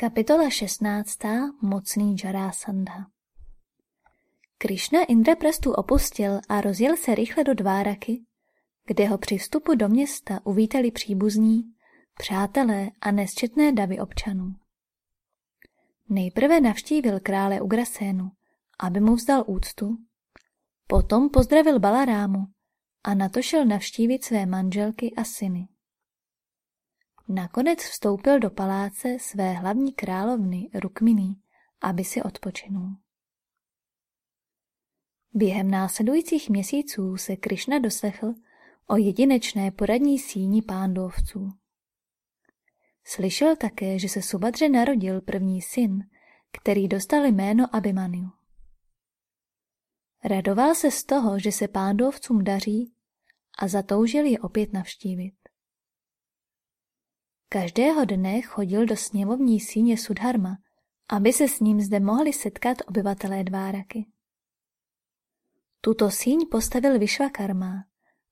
Kapitola 16. Mocný Jarasandha Krišna Indraprastu opustil a rozjel se rychle do Dváraky, kde ho při vstupu do města uvítali příbuzní, přátelé a nesčetné davy občanů. Nejprve navštívil krále Ugrasénu, aby mu vzdal úctu, potom pozdravil Balarámu a na to šel navštívit své manželky a syny. Nakonec vstoupil do paláce své hlavní královny Rukminy, aby si odpočinul. Během následujících měsíců se Krišna doslechl o jedinečné poradní síni pándovců. Slyšel také, že se Subadře narodil první syn, který dostal jméno Abhimanyu. Radoval se z toho, že se pándovcům daří a zatoužil je opět navštívit. Každého dne chodil do sněmovní síně Sudharma, aby se s ním zde mohli setkat obyvatelé Dváraky. Tuto síň postavil Vyšvakarma,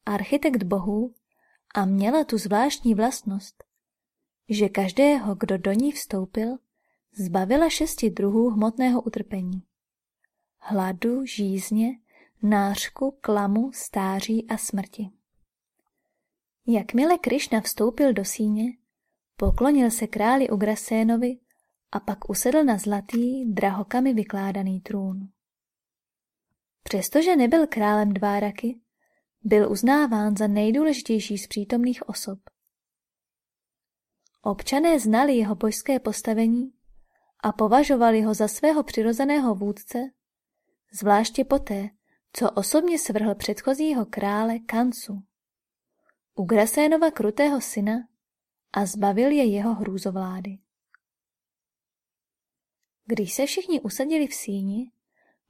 architekt bohů, a měla tu zvláštní vlastnost, že každého, kdo do ní vstoupil, zbavila šesti druhů hmotného utrpení. Hladu, žízně, nářku, klamu, stáří a smrti. Jakmile Krišna vstoupil do síně, Poklonil se králi Ugrasénovi a pak usedl na zlatý, drahokami vykládaný trůn. Přestože nebyl králem Dváraky, byl uznáván za nejdůležitější z přítomných osob. Občané znali jeho božské postavení a považovali ho za svého přirozeného vůdce, zvláště poté, co osobně svrhl předchozího krále Kansu, Ugrasénova krutého syna a zbavil je jeho hrůzovlády. Když se všichni usadili v síni,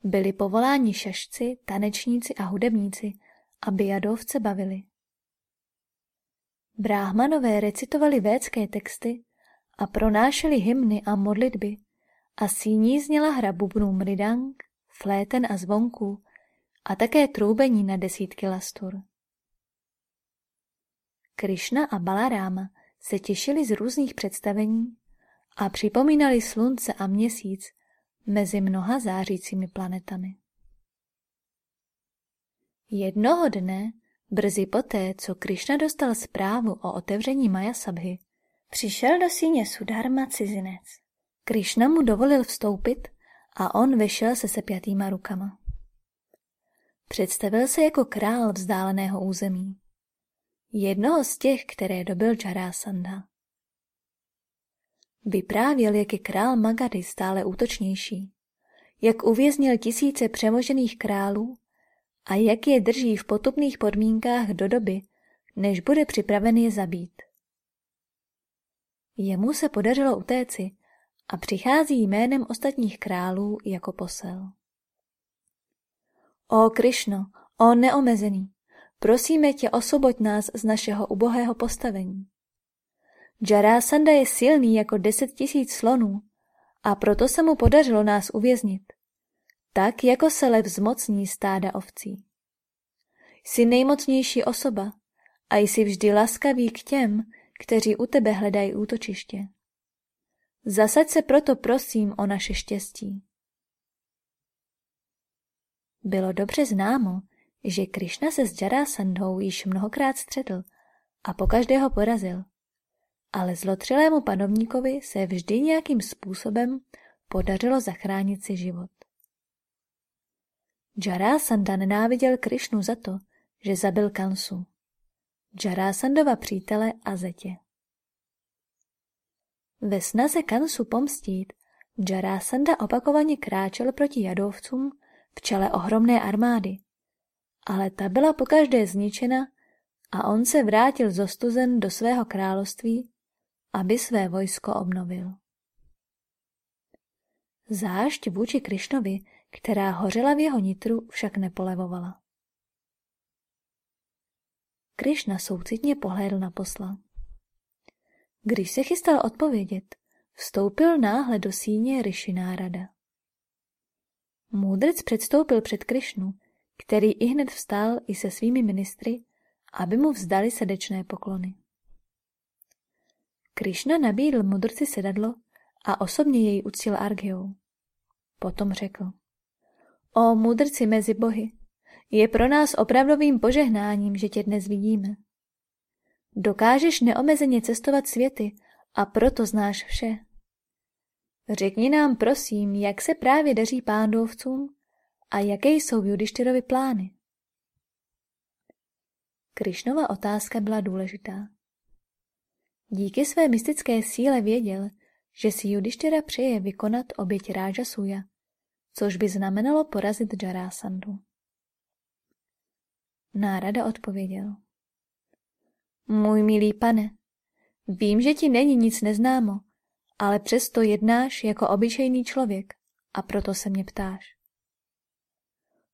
byli povoláni šašci, tanečníci a hudebníci, aby jadovce bavili. Bráhmanové recitovali védské texty a pronášeli hymny a modlitby a síní zněla hra bubnů mridang, fléten a zvonků a také troubení na desítky lastur. Krišna a Balaráma se těšili z různých představení a připomínali slunce a měsíc mezi mnoha zářícími planetami. Jednoho dne, brzy poté, co Krišna dostal zprávu o otevření Majasabhy, přišel do síně Sudharma cizinec. Krišna mu dovolil vstoupit a on vešel se sepjatýma rukama. Představil se jako král vzdáleného území jednoho z těch, které dobil Jarasandha. Vyprávěl, jak je král Magady stále útočnější, jak uvěznil tisíce přemožených králů a jak je drží v potupných podmínkách do doby, než bude připraven je zabít. Jemu se podařilo utéci a přichází jménem ostatních králů jako posel. O Krišno, o neomezený, Prosíme tě, osvoboď nás z našeho ubohého postavení. Jarasanda je silný jako deset tisíc slonů a proto se mu podařilo nás uvěznit. Tak, jako se lev zmocní stáda ovcí. Jsi nejmocnější osoba a jsi vždy laskavý k těm, kteří u tebe hledají útočiště. Zasaď se proto prosím o naše štěstí. Bylo dobře známo, že Krišna se s Jarasandhou již mnohokrát střetl a pokaždé ho porazil. Ale zlotřilému panovníkovi se vždy nějakým způsobem podařilo zachránit si život. Jarasanda nenáviděl Krišnu za to, že zabil Kansu, Jarasandova přítele a zetě. Ve snaze Kansu pomstít, Jarasanda opakovaně kráčel proti jadovcům v čele ohromné armády, ale ta byla pokaždé zničena a on se vrátil zostuzen do svého království, aby své vojsko obnovil. Zášť vůči Krišnovi, která hořela v jeho nitru, však nepolevovala. Krišna soucitně pohlédl na posla. Když se chystal odpovědět, vstoupil náhle do síně Rishinárada. Můdrc předstoupil před Krišnu který i hned vstal i se svými ministry, aby mu vzdali srdečné poklony. Krišna nabídl mudrci sedadlo a osobně jej uctil Argeou. Potom řekl. O mudrci mezi bohy, je pro nás opravdovým požehnáním, že tě dnes vidíme. Dokážeš neomezeně cestovat světy a proto znáš vše. Řekni nám prosím, jak se právě daří pándovcům a jaké jsou Judištyrovi plány. Krišnova otázka byla důležitá. Díky své mystické síle věděl, že si Judištyra přeje vykonat oběť Ráža Suja, což by znamenalo porazit Jarasandu. Nárada odpověděl. Můj milý pane, vím, že ti není nic neznámo, ale přesto jednáš jako obyčejný člověk a proto se mě ptáš.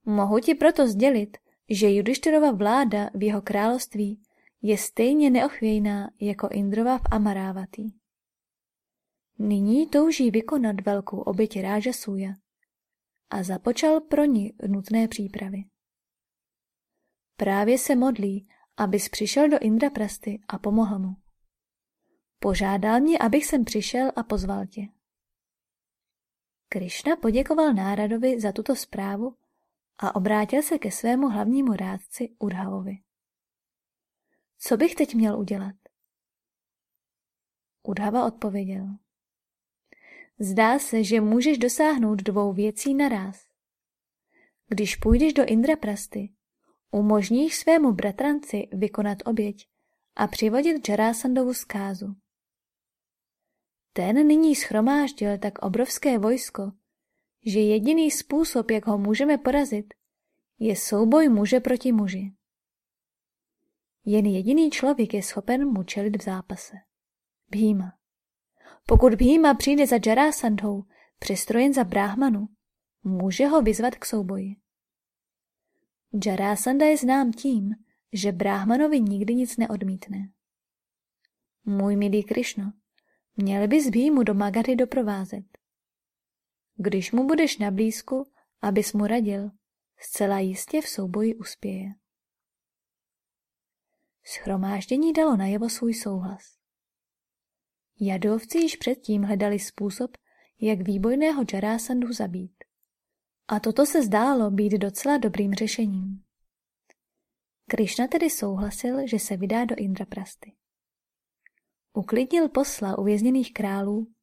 Mohu ti proto sdělit, že Judištyrova vláda v jeho království je stejně neochvějná jako Indrova v Amarávatý. Nyní touží vykonat velkou oběť Ráža Suja a započal pro ní nutné přípravy. Právě se modlí, abys přišel do Indraprasty a pomohl mu. Požádal mě, abych sem přišel a pozval tě. Krišna poděkoval Náradovi za tuto zprávu a obrátil se ke svému hlavnímu rádci Udhavovi. Co bych teď měl udělat? Udhava odpověděl. Zdá se, že můžeš dosáhnout dvou věcí naraz. Když půjdeš do Indraprasty, umožníš svému bratranci vykonat oběť a přivodit Jarasandovu zkázu. Ten nyní schromáždil tak obrovské vojsko, že jediný způsob, jak ho můžeme porazit, je souboj muže proti muži. Jen jediný člověk je schopen mu čelit v zápase. Bhýma. Pokud Bhýma přijde za Jarasandhou, přestrojen za bráhmanu, může ho vyzvat k souboji. Jarasanda je znám tím, že bráhmanovi nikdy nic neodmítne. Můj milý Krišno, měl bys Bhýmu do Magady doprovázet. Když mu budeš na blízku, abys mu radil, zcela jistě v souboji uspěje. Schromáždění dalo najevo svůj souhlas. Jadovci již předtím hledali způsob, jak výbojného Jarasandu zabít. A toto se zdálo být docela dobrým řešením. Krišna tedy souhlasil, že se vydá do Indraprasty. Uklidnil posla uvězněných králů,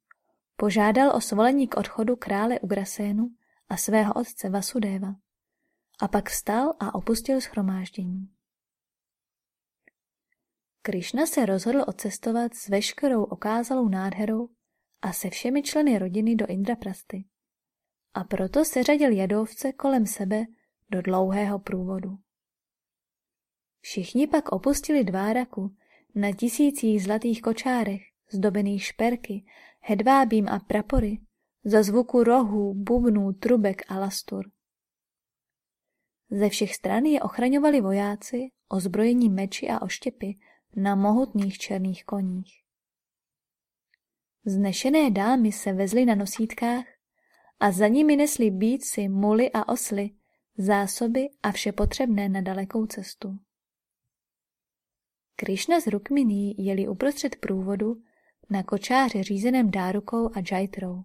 požádal o svolení k odchodu krále Ugrasénu a svého otce Vasudeva a pak vstal a opustil schromáždění. Krišna se rozhodl odcestovat s veškerou okázalou nádherou a se všemi členy rodiny do Indraprasty. A proto seřadil jadovce kolem sebe do dlouhého průvodu. Všichni pak opustili dváraku na tisících zlatých kočárech, zdobených šperky, hedvábím a prapory, za zvuku rohů, bubnů, trubek a lastur. Ze všech stran je ochraňovali vojáci, ozbrojení meči a oštěpy na mohutných černých koních. Znešené dámy se vezly na nosítkách a za nimi nesli bíci, muly a osly, zásoby a vše potřebné na dalekou cestu. Krišna s Rukminí jeli uprostřed průvodu na kočáře řízeném Dárukou a Džajtrou,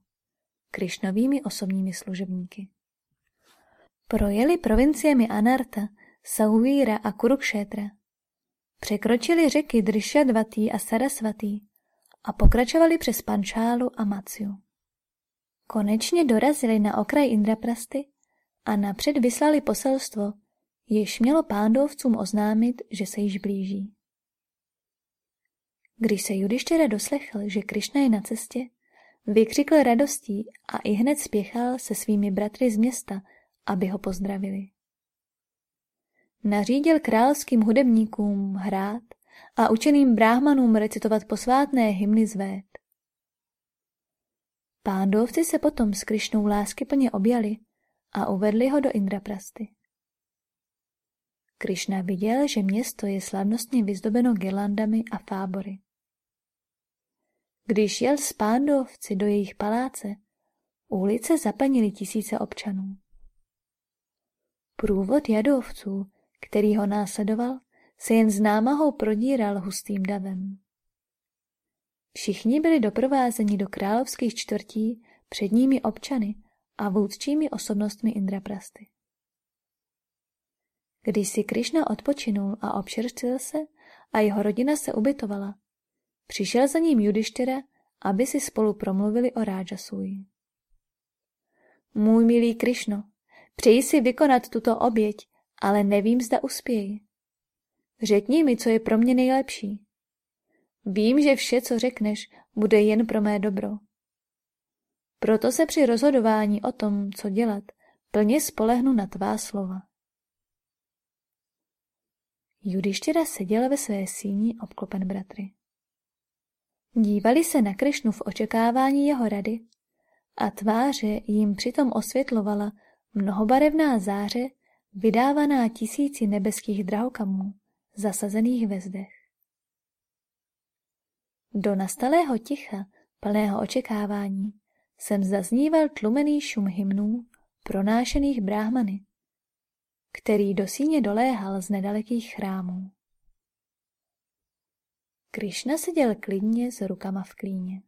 Krišnovými osobními služebníky. Projeli provinciemi Anarta, Sauvíra a Kurukšétra. Překročili řeky Drishadvatý a Sarasvatý a pokračovali přes Pančálu a Maciu. Konečně dorazili na okraj Indraprasty a napřed vyslali poselstvo, jež mělo pándovcům oznámit, že se již blíží. Když se Judištěra doslechl, že Krišna je na cestě, vykřikl radostí a i hned spěchal se svými bratry z města, aby ho pozdravili. Nařídil královským hudebníkům hrát a učeným bráhmanům recitovat posvátné hymny zvét. Pándovci se potom s Krišnou lásky plně objali a uvedli ho do Indraprasty. Krišna viděl, že město je slavnostně vyzdobeno girlandami a fábory. Když jel s pándovci do jejich paláce, ulice zaplnily tisíce občanů. Průvod jadovců, který ho následoval, se jen s námahou prodíral hustým davem. Všichni byli doprovázeni do královských čtvrtí předními občany a vůdčími osobnostmi Indraprasty. Když si Krišna odpočinul a občerstvil se a jeho rodina se ubytovala, přišel za ním Judištěra, aby si spolu promluvili o Rájasuji. Můj milý Krišno, přeji si vykonat tuto oběť, ale nevím, zda uspěji. Řekni mi, co je pro mě nejlepší. Vím, že vše, co řekneš, bude jen pro mé dobro. Proto se při rozhodování o tom, co dělat, plně spolehnu na tvá slova. Judištěra seděl ve své síni obklopen bratry. Dívali se na Krišnu v očekávání jeho rady a tváře jim přitom osvětlovala mnohobarevná záře, vydávaná tisíci nebeských drahokamů, zasazených ve zdech. Do nastalého ticha, plného očekávání, jsem zazníval tlumený šum hymnů, pronášených bráhmany, který do síně doléhal z nedalekých chrámů. Krišna seděl klidně s rukama v klíně.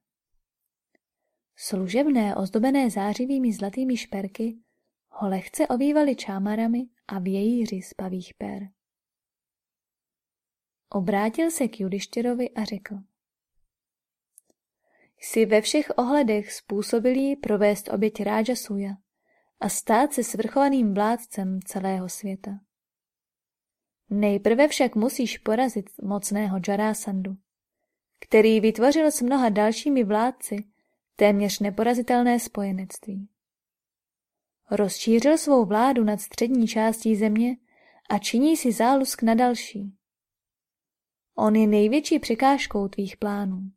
Služebné ozdobené zářivými zlatými šperky ho lehce ovývaly čámarami a vějíři z pavých per. Obrátil se k Judištěrovi a řekl. Jsi ve všech ohledech způsobilý provést oběť Suja a stát se svrchovaným vládcem celého světa. Nejprve však musíš porazit mocného Jarasandu, který vytvořil s mnoha dalšími vládci téměř neporazitelné spojenectví. Rozšířil svou vládu nad střední částí země a činí si zálusk na další. On je největší překážkou tvých plánů.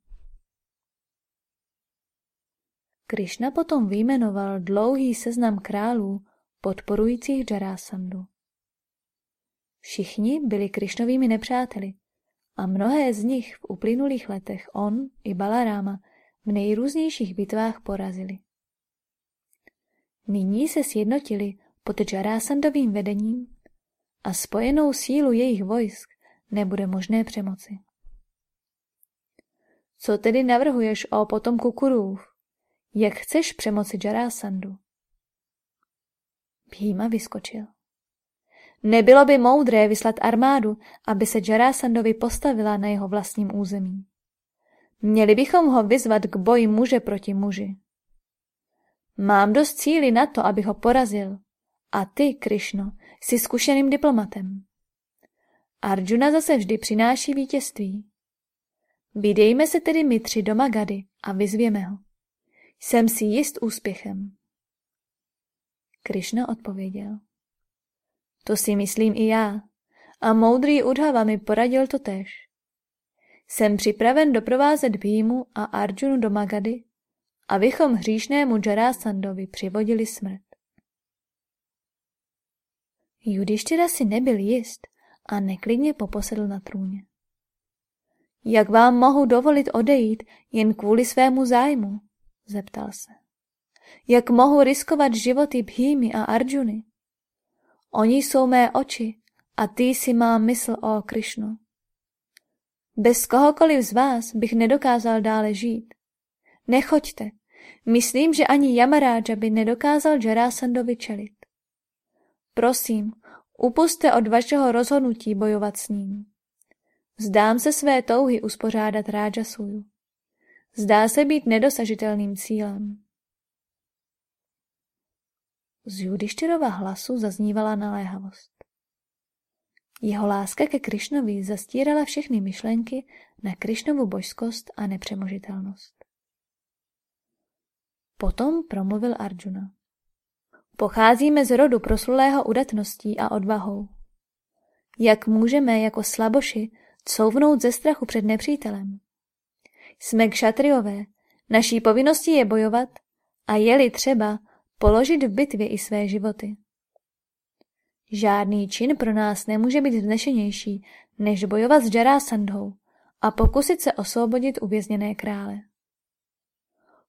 Krišna potom vyjmenoval dlouhý seznam králů podporujících Jarasandu. Všichni byli Krišnovými nepřáteli a mnohé z nich v uplynulých letech on i Balaráma v nejrůznějších bitvách porazili. Nyní se sjednotili pod Jarasandovým vedením a spojenou sílu jejich vojsk nebude možné přemoci. Co tedy navrhuješ o potomku Kurův? Jak chceš přemoci Jarasandu? Bhima vyskočil. Nebylo by moudré vyslat armádu, aby se Jarasandovi postavila na jeho vlastním území. Měli bychom ho vyzvat k boji muže proti muži. Mám dost cíly na to, aby ho porazil. A ty, Krišno, jsi zkušeným diplomatem. Arjuna zase vždy přináší vítězství. Vydejme se tedy my tři do Magady a vyzvěme ho. Jsem si jist úspěchem. Krišna odpověděl. To si myslím i já. A moudrý Udhava mi poradil to tež. Jsem připraven doprovázet Bhímu a Arjunu do Magady, abychom hříšnému Jarasandovi přivodili smrt. Judištěra si nebyl jist a neklidně poposedl na trůně. Jak vám mohu dovolit odejít jen kvůli svému zájmu? zeptal se. Jak mohu riskovat životy Bhými a Arjuny? Oni jsou mé oči a ty si má mysl o Krišnu. Bez kohokoliv z vás bych nedokázal dále žít. Nechoďte. Myslím, že ani Yamaráža by nedokázal Jarasandovi čelit. Prosím, upuste od vašeho rozhodnutí bojovat s ním. Zdám se své touhy uspořádat Rájasuju. Zdá se být nedosažitelným cílem. Z Judištěrova hlasu zaznívala naléhavost. Jeho láska ke Krišnovi zastírala všechny myšlenky na Krišnovu božskost a nepřemožitelnost. Potom promluvil Arjuna. Pocházíme z rodu proslulého udatností a odvahou. Jak můžeme jako slaboši couvnout ze strachu před nepřítelem? Jsme kšatriové, naší povinností je bojovat a je-li třeba položit v bitvě i své životy. Žádný čin pro nás nemůže být vznešenější, než bojovat s Jarasandhou a pokusit se osvobodit uvězněné krále.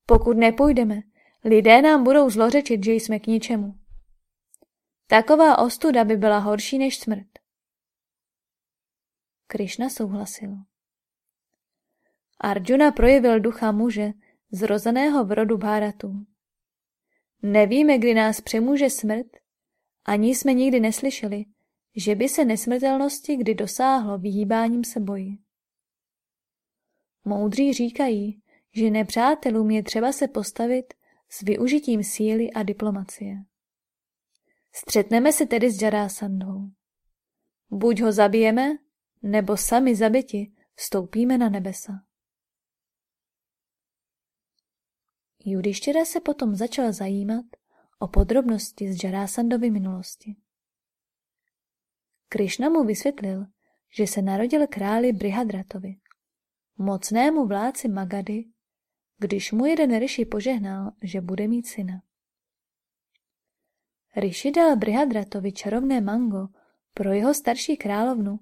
Pokud nepůjdeme, lidé nám budou zlořečit, že jsme k ničemu. Taková ostuda by byla horší než smrt. Krišna souhlasil. Arjuna projevil ducha muže, zrozeného v rodu Bharatů. Nevíme, kdy nás přemůže smrt, ani jsme nikdy neslyšeli, že by se nesmrtelnosti kdy dosáhlo vyhýbáním se boji. Moudří říkají, že nepřátelům je třeba se postavit s využitím síly a diplomacie. Střetneme se tedy s Jarásandou. Buď ho zabijeme, nebo sami zabiti vstoupíme na nebesa. Judištěra se potom začal zajímat o podrobnosti z Jarásandovy minulosti. Krišna mu vysvětlil, že se narodil králi Brihadratovi, mocnému vládci Magady, když mu jeden Rishi požehnal, že bude mít syna. Rishi dal Brihadratovi čarovné mango pro jeho starší královnu,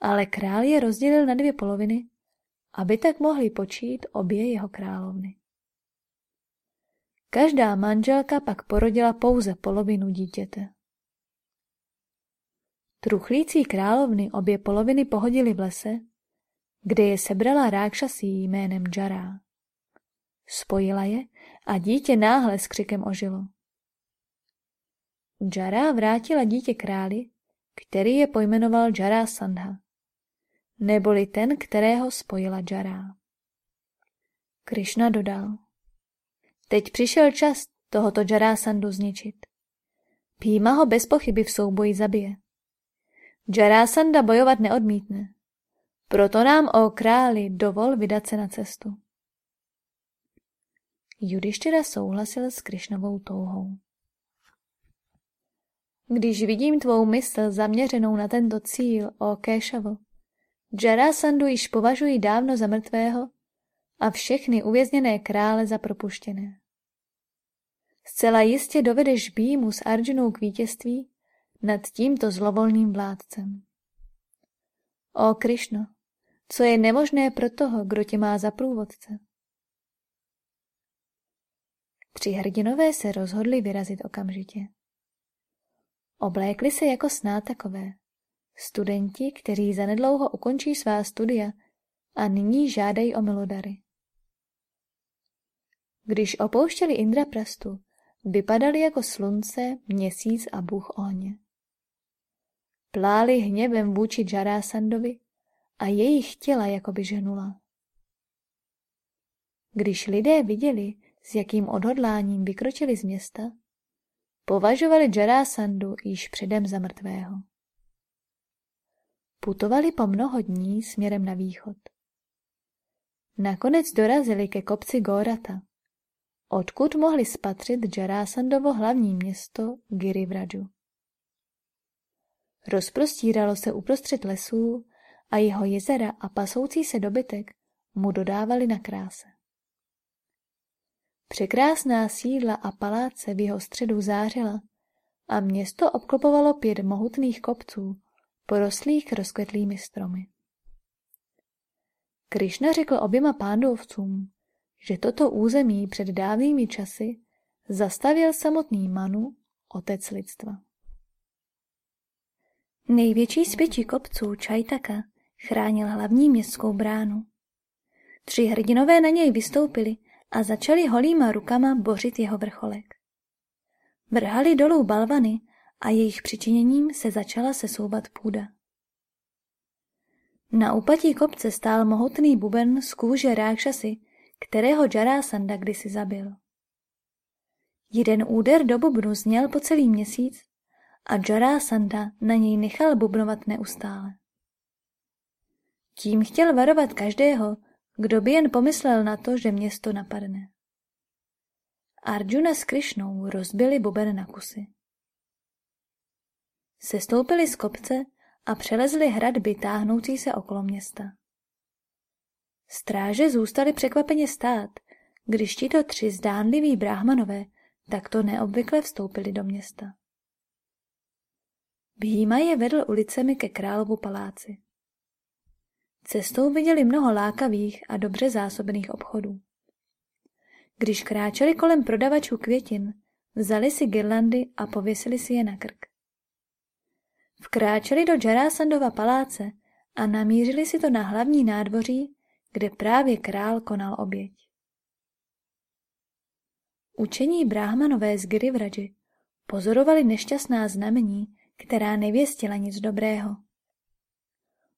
ale král je rozdělil na dvě poloviny, aby tak mohli počít obě jeho královny. Každá manželka pak porodila pouze polovinu dítěte. Truchlící královny obě poloviny pohodili v lese, kde je sebrala rákšasí jménem Džará. Spojila je a dítě náhle s křikem ožilo. Džará vrátila dítě králi, který je pojmenoval Džará Sandha, neboli ten, kterého spojila Džará. Krišna dodal. Teď přišel čas tohoto Jarasandu zničit. Píma ho bez pochyby v souboji zabije. Jarasanda bojovat neodmítne. Proto nám o králi dovol vydat se na cestu. Judištěra souhlasil s Krišnovou touhou. Když vidím tvou mysl zaměřenou na tento cíl, o Kéšavo, Jarasandu již považuji dávno za mrtvého a všechny uvězněné krále za propuštěné. Zcela jistě dovedeš Bímu s Arjunou k vítězství nad tímto zlovolným vládcem. O Krišno, co je nemožné pro toho, kdo tě má za průvodce? Tři hrdinové se rozhodli vyrazit okamžitě. Oblékli se jako snátakové, studenti, kteří zanedlouho ukončí svá studia a nyní žádají o milodary. Když opouštěli Indraprastu, vypadali jako slunce, měsíc a bůh ohně. Pláli hněvem vůči Jarasandovi a jejich těla jakoby ženula. Když lidé viděli, s jakým odhodláním vykročili z města, považovali Jarasandu již předem za mrtvého. Putovali po mnoho dní směrem na východ. Nakonec dorazili ke kopci Gorata, odkud mohli spatřit Jarasandovo hlavní město Girivraju. Rozprostíralo se uprostřed lesů a jeho jezera a pasoucí se dobytek mu dodávali na kráse. Překrásná sídla a paláce v jeho středu zářila a město obklopovalo pět mohutných kopců, porostlých rozkvetlými stromy. Krišna řekl oběma pándovcům, že toto území před dávnými časy zastavil samotný Manu, otec lidstva. Největší z pěti kopců Čajtaka chránil hlavní městskou bránu. Tři hrdinové na něj vystoupili a začali holýma rukama bořit jeho vrcholek. Vrhali dolů balvany a jejich přičiněním se začala sesouvat půda. Na úpatí kopce stál mohutný buben z kůže rákšasy, kterého Jarásanda kdysi zabil. Jeden úder do bubnu zněl po celý měsíc a Jarásanda na něj nechal bubnovat neustále. Tím chtěl varovat každého, kdo by jen pomyslel na to, že město napadne. Arjuna s Krišnou rozbili buben na kusy. Sestoupili z kopce a přelezli hradby táhnoucí se okolo města. Stráže zůstali překvapeně stát, když tito tři zdánliví bráhmanové takto neobvykle vstoupili do města. Bhýma je vedl ulicemi ke královu paláci. Cestou viděli mnoho lákavých a dobře zásobených obchodů. Když kráčeli kolem prodavačů květin, vzali si girlandy a pověsili si je na krk. Vkráčeli do Jarásandova paláce a namířili si to na hlavní nádvoří, kde právě král konal oběť. Učení bráhmanové z Girivraji pozorovali nešťastná znamení, která nevěstila nic dobrého.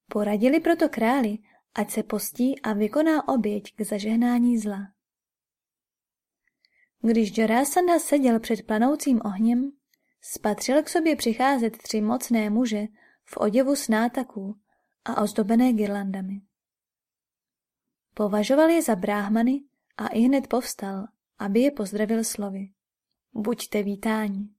Poradili proto králi, ať se postí a vykoná oběť k zažehnání zla. Když Jarasandha seděl před planoucím ohněm, spatřil k sobě přicházet tři mocné muže v oděvu snátaků a ozdobené girlandami. Považoval je za bráhmany a i hned povstal, aby je pozdravil slovy. Buďte vítáni.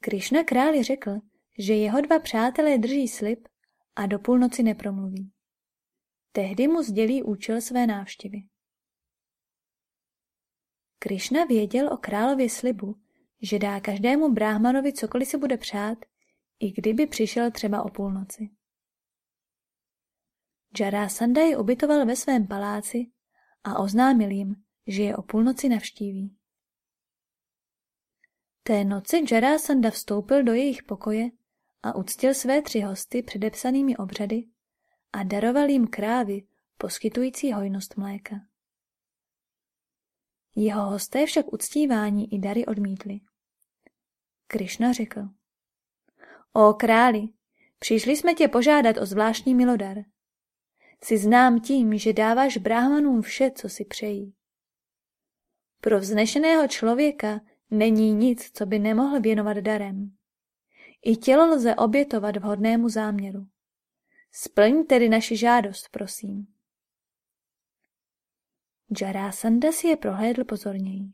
Krišna králi řekl, že jeho dva přátelé drží slib a do půlnoci nepromluví. Tehdy mu sdělí účel své návštěvy. Krišna věděl o králově slibu, že dá každému bráhmanovi cokoliv si bude přát, i kdyby přišel třeba o půlnoci. Jarasandha je ubytoval ve svém paláci a oznámil jim, že je o půlnoci navštíví. Té noci Jarasandha vstoupil do jejich pokoje a uctil své tři hosty předepsanými obřady a daroval jim krávy, poskytující hojnost mléka. Jeho hosté však uctívání i dary odmítli. Krišna řekl. O králi, přišli jsme tě požádat o zvláštní milodar. Jsi znám tím, že dáváš bráhmanům vše, co si přejí. Pro vznešeného člověka není nic, co by nemohl věnovat darem. I tělo lze obětovat vhodnému záměru. Splň tedy naši žádost, prosím. Jarasanda si je prohlédl pozorněji.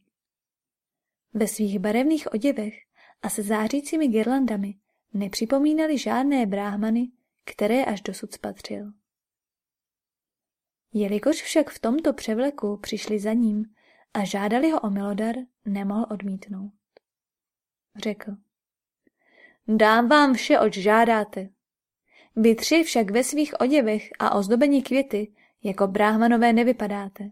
Ve svých barevných oděvech a se zářícími girlandami nepřipomínali žádné bráhmany, které až dosud spatřil. Jelikož však v tomto převleku přišli za ním a žádali ho o milodar, nemohl odmítnout. Řekl. Dám vám vše, oč žádáte. Vy tři však ve svých oděvech a ozdobení květy jako bráhmanové nevypadáte.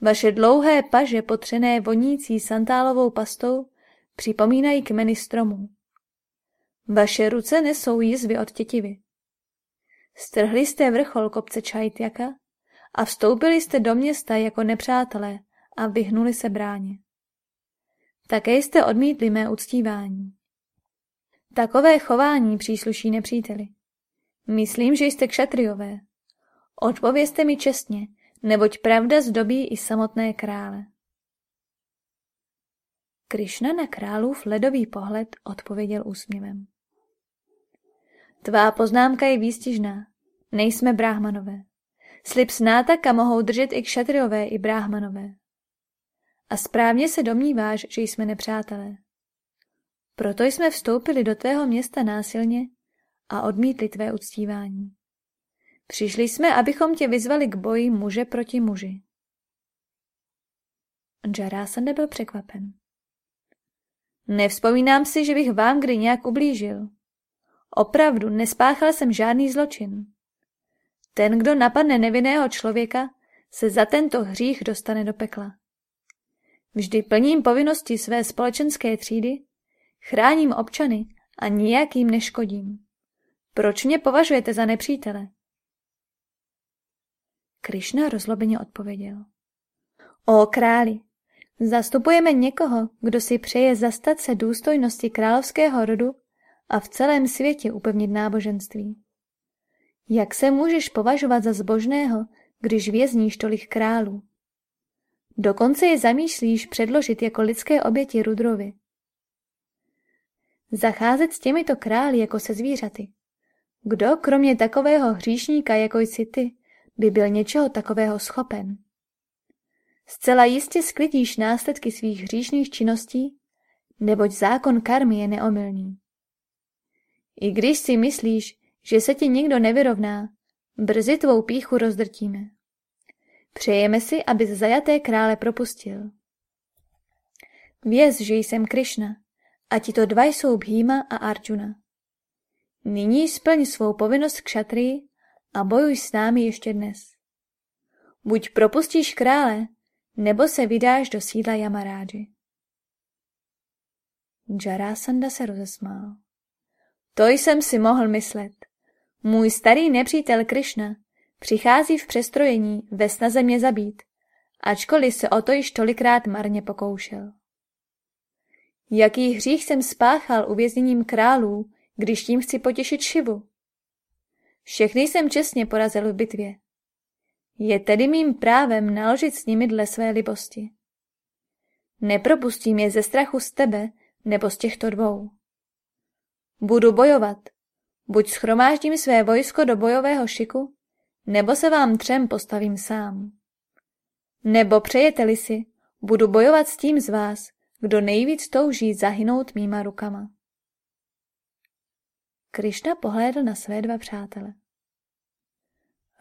Vaše dlouhé paže potřené vonící santálovou pastou připomínají kmeny stromů. Vaše ruce nesou jizvy od tětivy. Strhli jste vrchol kopce Čajtjaka a vstoupili jste do města jako nepřátelé a vyhnuli se bráně. Také jste odmítli mé uctívání. Takové chování přísluší nepříteli. Myslím, že jste kšatriové. Odpovězte mi čestně, neboť pravda zdobí i samotné krále. Krišna na králův ledový pohled odpověděl úsměvem. Tvá poznámka je výstižná. Nejsme bráhmanové. Slib snátaka mohou držet i kšatriové, i bráhmanové. A správně se domníváš, že jsme nepřátelé. Proto jsme vstoupili do tvého města násilně a odmítli tvé uctívání. Přišli jsme, abychom tě vyzvali k boji muže proti muži. Jarasandha byl překvapen. Nevzpomínám si, že bych vám kdy nějak ublížil. Opravdu, nespáchal jsem žádný zločin. Ten, kdo napadne nevinného člověka, se za tento hřích dostane do pekla. Vždy plním povinnosti své společenské třídy, chráním občany a nijak jim neškodím. Proč mě považujete za nepřítele? Krišna rozlobeně odpověděl. O králi, zastupujeme někoho, kdo si přeje zastat se důstojnosti královského rodu a v celém světě upevnit náboženství. Jak se můžeš považovat za zbožného, když vězníš tolik králů? Dokonce je zamýšlíš předložit jako lidské oběti Rudrovi. Zacházet s těmito králi jako se zvířaty. Kdo, kromě takového hříšníka, jako jsi ty, by byl něčeho takového schopen? Zcela jistě sklidíš následky svých hříšných činností, neboť zákon karmy je neomylný. I když si myslíš, že se ti nikdo nevyrovná, brzy tvou píchu rozdrtíme. Přejeme si, abys zajaté krále propustil. Věz, že jsem Krišna, a tito dva jsou Bhima a Arjuna. Nyní splň svou povinnost k šatrii a bojuj s námi ještě dnes. Buď propustíš krále, nebo se vydáš do sídla Yamaráži. Jarasanda se rozesmál. To jsem si mohl myslet. Můj starý nepřítel Krišna přichází v přestrojení ve snaze mě zabít, ačkoliv se o to již tolikrát marně pokoušel. Jaký hřích jsem spáchal uvězněním králů, když tím chci potěšit Šivu? Všechny jsem čestně porazil v bitvě. Je tedy mým právem naložit s nimi dle své libosti. Nepropustím je ze strachu z tebe nebo z těchto dvou. Budu bojovat. Buď schromáždím své vojsko do bojového šiku, nebo se vám třem postavím sám. Nebo přejete-li si, budu bojovat s tím z vás, kdo nejvíc touží zahynout mýma rukama. Krišna pohlédl na své dva přátele.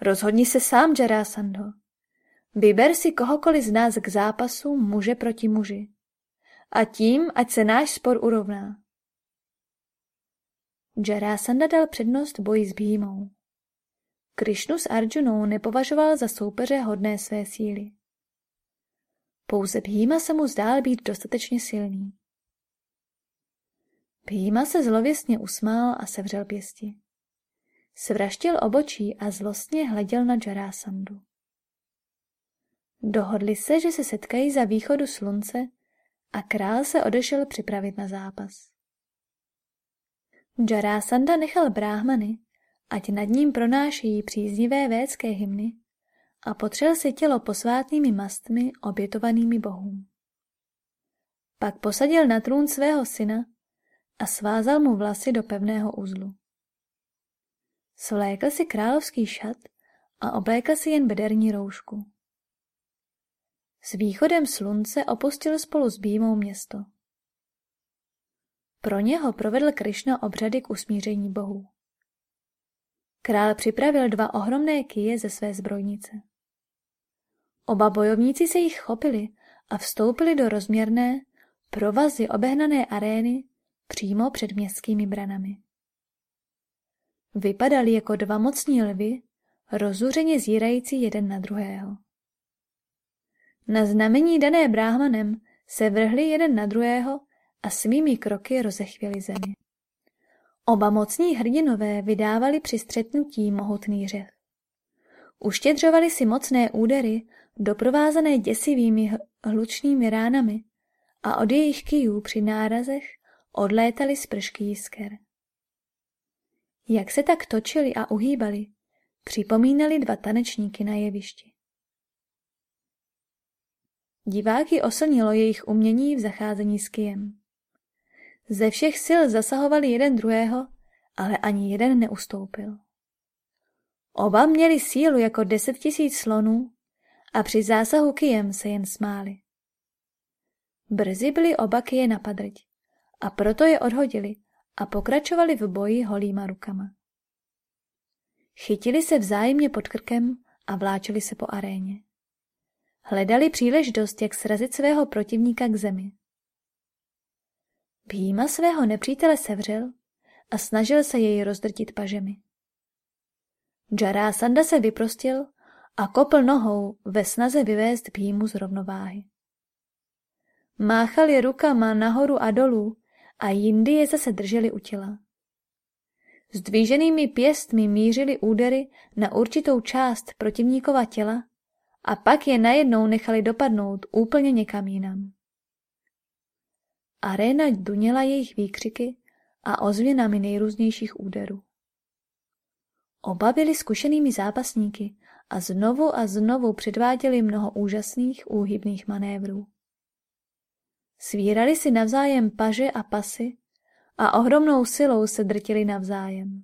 Rozhodni se sám, Jarasandho. Vyber si kohokoliv z nás k zápasu muže proti muži. A tím, ať se náš spor urovná. Jarasanda dal přednost boji s Bhímou. Krišnu s Arjunou nepovažoval za soupeře hodné své síly. Pouze Bhíma se mu zdál být dostatečně silný. Bhíma se zlověstně usmál a sevřel pěsti. Svraštil obočí a zlostně hleděl na Jarasandu. Dohodli se, že se setkají za východu slunce a král se odešel připravit na zápas. Jarasanda nechal bráhmany, ať nad ním pronášejí příznivé védské hymny a potřel si tělo posvátnými mastmi obětovanými bohům. Pak posadil na trůn svého syna a svázal mu vlasy do pevného uzlu. Svlékl si královský šat a oblékl si jen bederní roušku. S východem slunce opustil spolu s Bímou město. Pro něho provedl Krišna obřady k usmíření bohů. Král připravil dva ohromné kije ze své zbrojnice. Oba bojovníci se jich chopili a vstoupili do rozměrné, provazy obehnané arény přímo před městskými branami. Vypadali jako dva mocní lvy, rozuřeně zírající jeden na druhého. Na znamení dané bráhmanem se vrhli jeden na druhého a svými kroky rozechvěli zemi. Oba mocní hrdinové vydávali při střetnutí mohutný řev. Uštědřovali si mocné údery, doprovázané děsivými hlučnými ránami a od jejich kijů při nárazech odlétaly spršky jisker. Jak se tak točili a uhýbali, připomínali dva tanečníky na jevišti. Diváky oslnilo jejich umění v zacházení s kijem. Ze všech sil zasahovali jeden druhého, ale ani jeden neustoupil. Oba měli sílu jako deset tisíc slonů a při zásahu kijem se jen smáli. Brzy byli oba kije napadrť a proto je odhodili a pokračovali v boji holýma rukama. Chytili se vzájemně pod krkem a vláčeli se po aréně. Hledali příležitost, jak srazit svého protivníka k zemi. Píma svého nepřítele sevřel a snažil se jej rozdrtit pažemi. Sanda se vyprostil a kopl nohou ve snaze vyvést Pímu z rovnováhy. Máchali rukama nahoru a dolů a jindy je zase drželi u těla. Zdvíženými pěstmi mířili údery na určitou část protivníkova těla a pak je najednou nechali dopadnout úplně někam jinam. Aréna duněla jejich výkřiky a ozvěnami nejrůznějších úderů. Oba byli zkušenými zápasníky a znovu a znovu předváděli mnoho úžasných úhybných manévrů. Svírali si navzájem paže a pasy a ohromnou silou se drtili navzájem.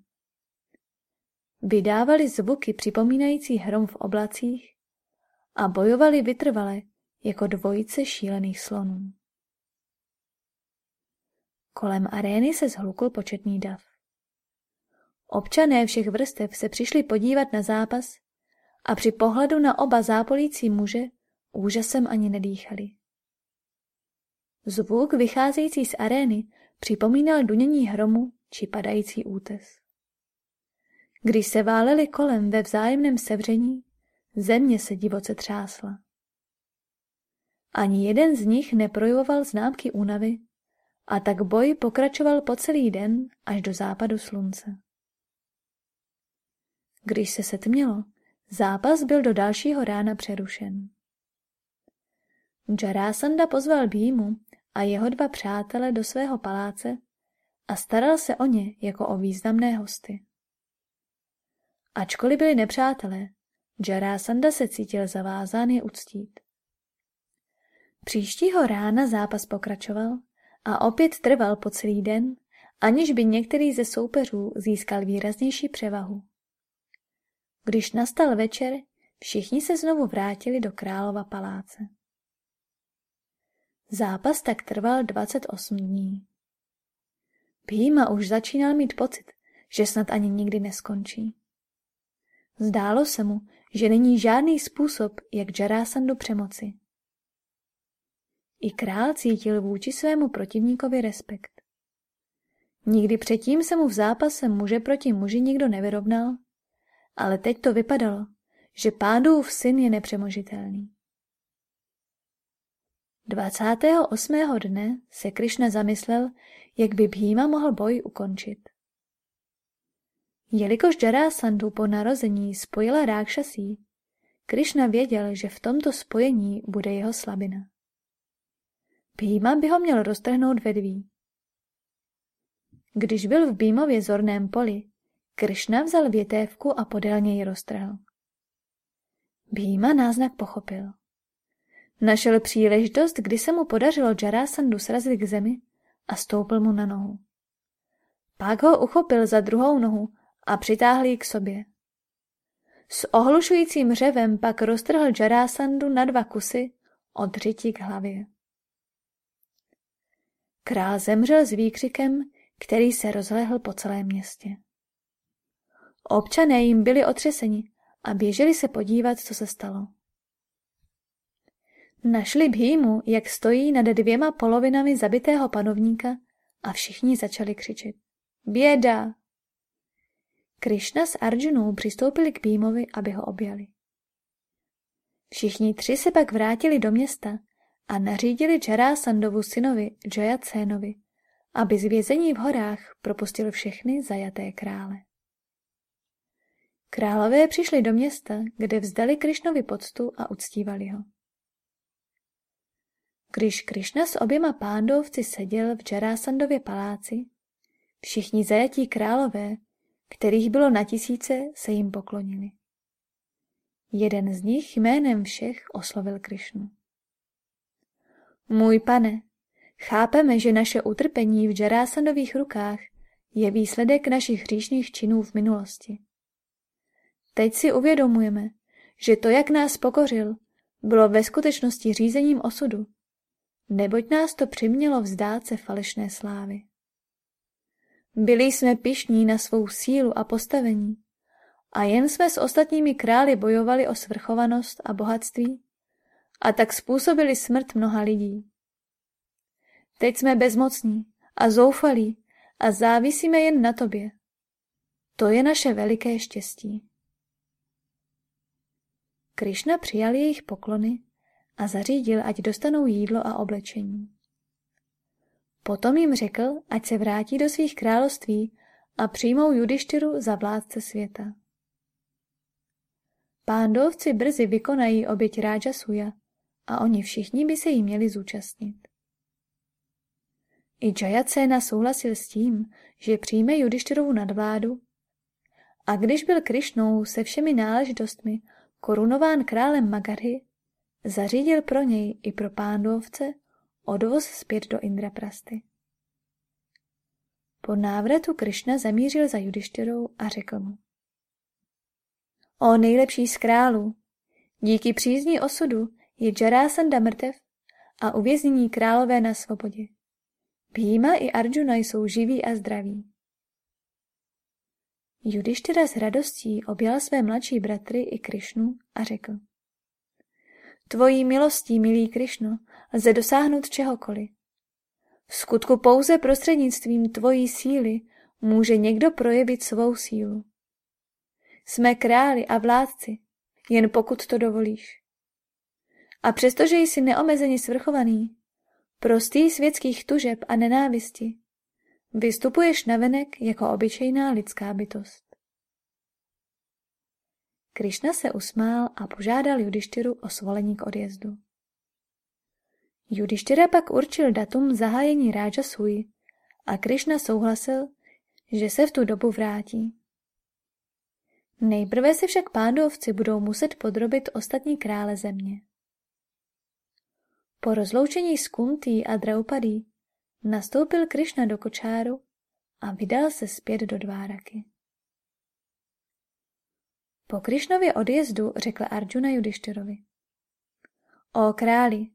Vydávali zvuky připomínající hrom v oblacích a bojovali vytrvale jako dvojice šílených slonů. Kolem arény se zhlukl početný dav. Občané všech vrstev se přišli podívat na zápas a při pohledu na oba zápolící muže úžasem ani nedýchali. Zvuk vycházející z arény připomínal dunění hromu či padající útes. Když se váleli kolem ve vzájemném sevření, země se divoce třásla. Ani jeden z nich neprojevoval známky únavy a tak boj pokračoval po celý den až do západu slunce. Když se setmělo, Zápas byl do dalšího rána přerušen. Jarásanda pozval Bímu a jeho dva přátele do svého paláce a staral se o ně jako o významné hosty. Ačkoliv byli nepřátelé, Jarásanda se cítil zavázán je uctít. Příštího rána zápas pokračoval a opět trval po celý den, aniž by některý ze soupeřů získal výraznější převahu. Když nastal večer, všichni se znovu vrátili do králova paláce. Zápas tak trval 28 dní. Píma už začínal mít pocit, že snad ani nikdy neskončí. Zdálo se mu, že není žádný způsob, jak Jarasandu přemoci. I král cítil vůči svému protivníkovi respekt. Nikdy předtím se mu v zápase muže proti muži nikdo nevyrovnal, ale teď to vypadalo, že pádův syn je nepřemožitelný. 28. dne se Krišna zamyslel, jak by Bhima mohl boj ukončit. Jelikož Jarasandu po narození spojila rákšasí, Krišna věděl, že v tomto spojení bude jeho slabina. Bhima by ho měl roztrhnout vedví. Když byl v Bímově zorném poli, Krišna vzal větévku a podél něj roztrhl. Bhima náznak pochopil. Našel příležitost, kdy se mu podařilo Jarasandu srazit k zemi a stoupil mu na nohu. Pak ho uchopil za druhou nohu a přitáhl ji k sobě. S ohlušujícím řevem pak roztrhl Jarasandu na dva kusy od řiti k hlavě. Král zemřel s výkřikem, který se rozlehl po celém městě. Občané jim byli otřeseni a běželi se podívat, co se stalo. Našli Bhímu, jak stojí nad dvěma polovinami zabitého panovníka a všichni začali křičet. Běda! Krišna s Arjunou přistoupili k Bhímovi, aby ho objali. Všichni tři se pak vrátili do města a nařídili Sandovu synovi Jayacénovi, aby z vězení v horách propustil všechny zajaté krále. Králové přišli do města, kde vzdali Krišnovi poctu a uctívali ho. Když Krišna s oběma pándovci seděl v Jarásandově paláci, všichni zajatí králové, kterých bylo na tisíce, se jim poklonili. Jeden z nich jménem všech oslovil Krišnu. Můj pane, chápeme, že naše utrpení v Jarásandových rukách je výsledek našich hříšných činů v minulosti. Teď si uvědomujeme, že to, jak nás pokořil, bylo ve skutečnosti řízením osudu, neboť nás to přimělo vzdát se falešné slávy. Byli jsme pišní na svou sílu a postavení a jen jsme s ostatními králi bojovali o svrchovanost a bohatství a tak způsobili smrt mnoha lidí. Teď jsme bezmocní a zoufalí a závisíme jen na tobě. To je naše veliké štěstí. Krišna přijal jejich poklony a zařídil, ať dostanou jídlo a oblečení. Potom jim řekl, ať se vrátí do svých království a přijmou Judištyru za vládce světa. Pándovci brzy vykonají oběť Suja a oni všichni by se jí měli zúčastnit. I Jayacena souhlasil s tím, že přijme Judištyrovu nadvládu a když byl Krišnou se všemi náležitostmi korunován králem Magadhy, zařídil pro něj i pro pándovce odvoz zpět do Indraprasty. Po návratu Krišna zamířil za Judištyrou a řekl mu. O nejlepší z králů, díky přízní osudu je Jarasanda mrtev a uvěznění králové na svobodě. Bhima i Arjuna jsou živí a zdraví. Judištyra s radostí objal své mladší bratry i Krišnu a řekl. Tvojí milostí, milý Krišno, lze dosáhnout čehokoliv. V skutku pouze prostřednictvím tvojí síly může někdo projevit svou sílu. Jsme králi a vládci, jen pokud to dovolíš. A přestože jsi neomezeně svrchovaný, prostý světských tužeb a nenávisti, vystupuješ navenek jako obyčejná lidská bytost. Krišna se usmál a požádal Judištyru o svolení k odjezdu. Judištyra pak určil datum zahájení Ráža Sui a Krišna souhlasil, že se v tu dobu vrátí. Nejprve se však pándovci budou muset podrobit ostatní krále země. Po rozloučení s Kuntý a Draupadí nastoupil Krišna do kočáru a vydal se zpět do Dváraky. Po Krišnově odjezdu řekl Arjuna Judištyrovi. O králi,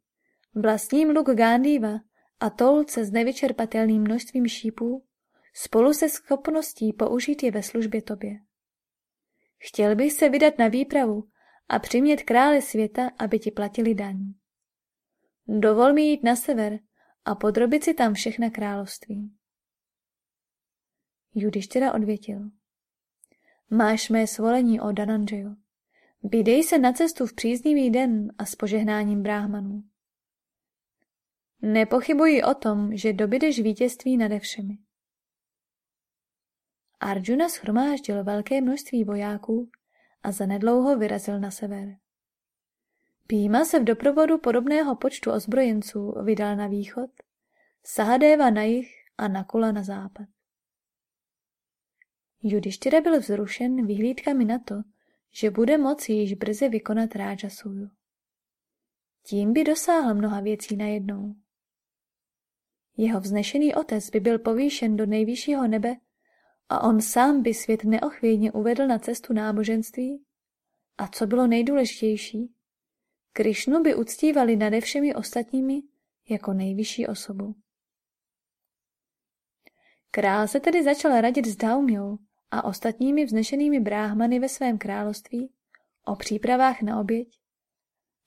vlastním luk Gandhiva a tolce s nevyčerpatelným množstvím šípů spolu se schopností použít je ve službě tobě. Chtěl bych se vydat na výpravu a přimět krále světa, aby ti platili daň. Dovol mi jít na sever a podrobit si tam všechna království. Judištěra odvětil. Máš mé svolení o Dananžeju. Vydej se na cestu v příznivý den a s požehnáním bráhmanů. Nepochybuji o tom, že dobydeš vítězství nade všemi. Arjuna schromáždil velké množství vojáků a zanedlouho vyrazil na sever. Píma se v doprovodu podobného počtu ozbrojenců vydal na východ, Sahadeva na jih a Nakula na západ. Judištyra byl vzrušen vyhlídkami na to, že bude moci již brzy vykonat Rážasuju. Tím by dosáhl mnoha věcí najednou. Jeho vznešený otec by byl povýšen do nejvyššího nebe a on sám by svět neochvějně uvedl na cestu náboženství? A co bylo nejdůležitější? Krišnu by uctívali nade všemi ostatními jako nejvyšší osobu. Král se tedy začal radit s Daumjou a ostatními vznešenými bráhmany ve svém království o přípravách na oběť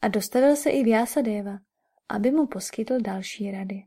a dostavil se i Vyasadeva, aby mu poskytl další rady.